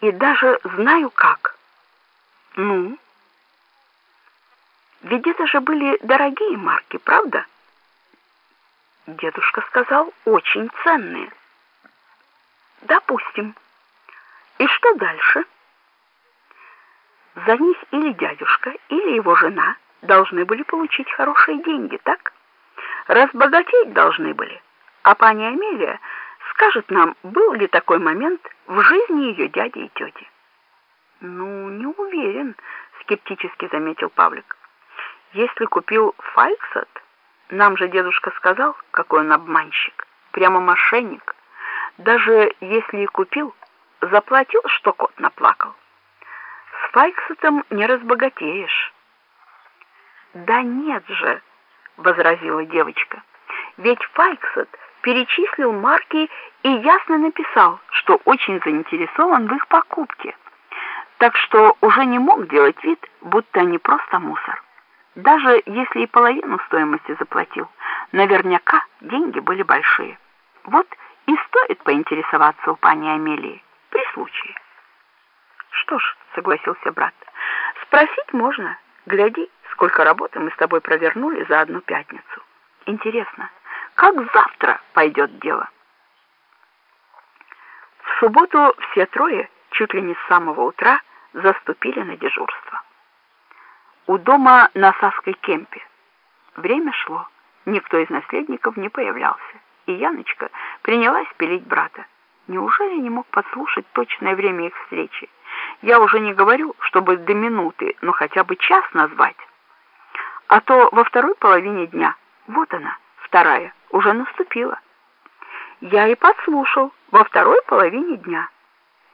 и даже знаю как. Ну? Ведь это же были дорогие марки, правда? Дедушка сказал, очень ценные. Допустим. И что дальше? За них или дядюшка, или его жена должны были получить хорошие деньги, так? Разбогатеть должны были. А пани Амелия скажет нам, был ли такой момент в жизни ее дяди и тети. Ну, не уверен, скептически заметил Павлик. Если купил Фальксет, нам же дедушка сказал, какой он обманщик, прямо мошенник. Даже если и купил, заплатил, что кот наплакал. С Фальксетом не разбогатеешь. Да нет же, возразила девочка. Ведь Фальксет перечислил марки и ясно написал, что очень заинтересован в их покупке. Так что уже не мог делать вид, будто они просто мусор. Даже если и половину стоимости заплатил, наверняка деньги были большие. Вот и стоит поинтересоваться у пани Амелии при случае. Что ж, согласился брат, спросить можно. Гляди, сколько работы мы с тобой провернули за одну пятницу. Интересно, как завтра пойдет дело? В субботу все трое, чуть ли не с самого утра, заступили на дежурство. У дома на Саской кемпе. Время шло, никто из наследников не появлялся, и Яночка принялась пилить брата. Неужели не мог подслушать точное время их встречи? Я уже не говорю, чтобы до минуты, но хотя бы час назвать. А то во второй половине дня, вот она, вторая, уже наступила. Я и подслушал во второй половине дня.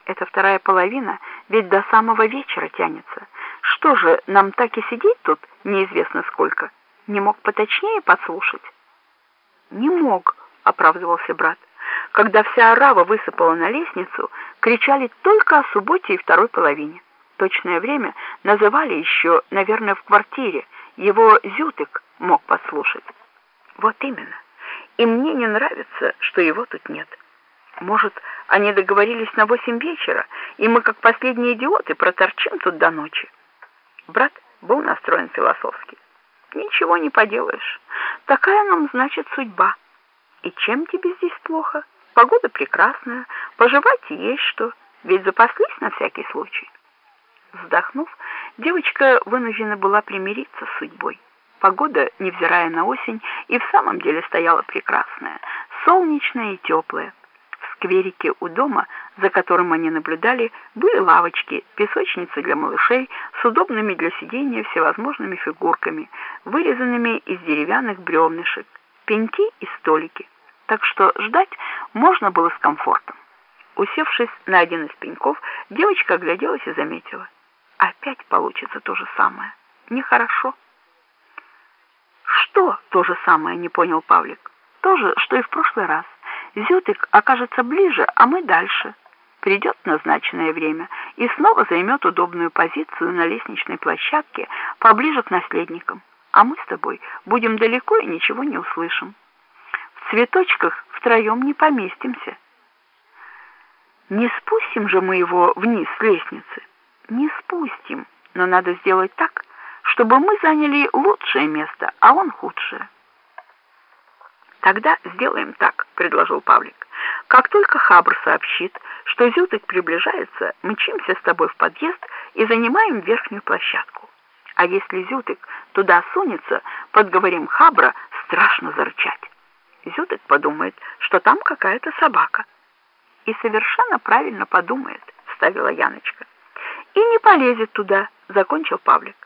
Эта вторая половина ведь до самого вечера тянется. Что же, нам так и сидеть тут неизвестно сколько? Не мог поточнее подслушать? Не мог, оправдывался брат. Когда вся орава высыпала на лестницу, кричали только о субботе и второй половине. Точное время называли еще, наверное, в квартире. Его Зютык мог подслушать. Вот именно. И мне не нравится, что его тут нет. Может, они договорились на восемь вечера, и мы, как последние идиоты, проторчим тут до ночи. Брат был настроен философски. Ничего не поделаешь. Такая нам, значит, судьба. И чем тебе здесь плохо? Погода прекрасная, пожевать есть что, ведь запаслись на всякий случай. Вздохнув, девочка вынуждена была примириться с судьбой. Погода, невзирая на осень, и в самом деле стояла прекрасная, солнечная и теплая. В скверике у дома, за которым они наблюдали, были лавочки, песочницы для малышей с удобными для сидения всевозможными фигурками, вырезанными из деревянных бревнышек, пеньки и столики. Так что ждать можно было с комфортом. Усевшись на один из пеньков, девочка огляделась и заметила. Опять получится то же самое. Нехорошо. Что то же самое, не понял Павлик. То же, что и в прошлый раз. Зютык окажется ближе, а мы дальше. Придет назначенное время и снова займет удобную позицию на лестничной площадке поближе к наследникам. А мы с тобой будем далеко и ничего не услышим. В цветочках втроем не поместимся. Не спустим же мы его вниз с лестницы. Не спустим, но надо сделать так, чтобы мы заняли лучшее место, а он худшее. Тогда сделаем так, предложил Павлик. Как только Хабр сообщит, что Зютык приближается, мчимся с тобой в подъезд и занимаем верхнюю площадку. А если Зютык туда сунется, подговорим Хабра страшно зарычать. Зютык подумает, что там какая-то собака. И совершенно правильно подумает, вставила Яночка. И не полезет туда, закончил Павлик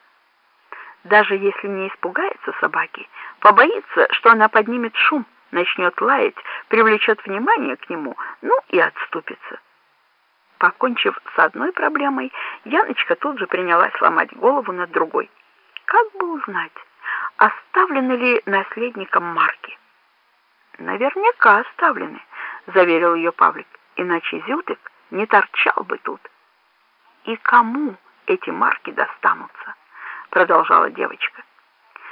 даже если не испугается собаки, побоится, что она поднимет шум, начнет лаять, привлечет внимание к нему, ну и отступится. Покончив с одной проблемой, Яночка тут же принялась ломать голову над другой. Как бы узнать, оставлены ли наследником марки? Наверняка оставлены, заверил ее Павлик, иначе Зютык не торчал бы тут. И кому эти марки достанутся? Продолжала девочка.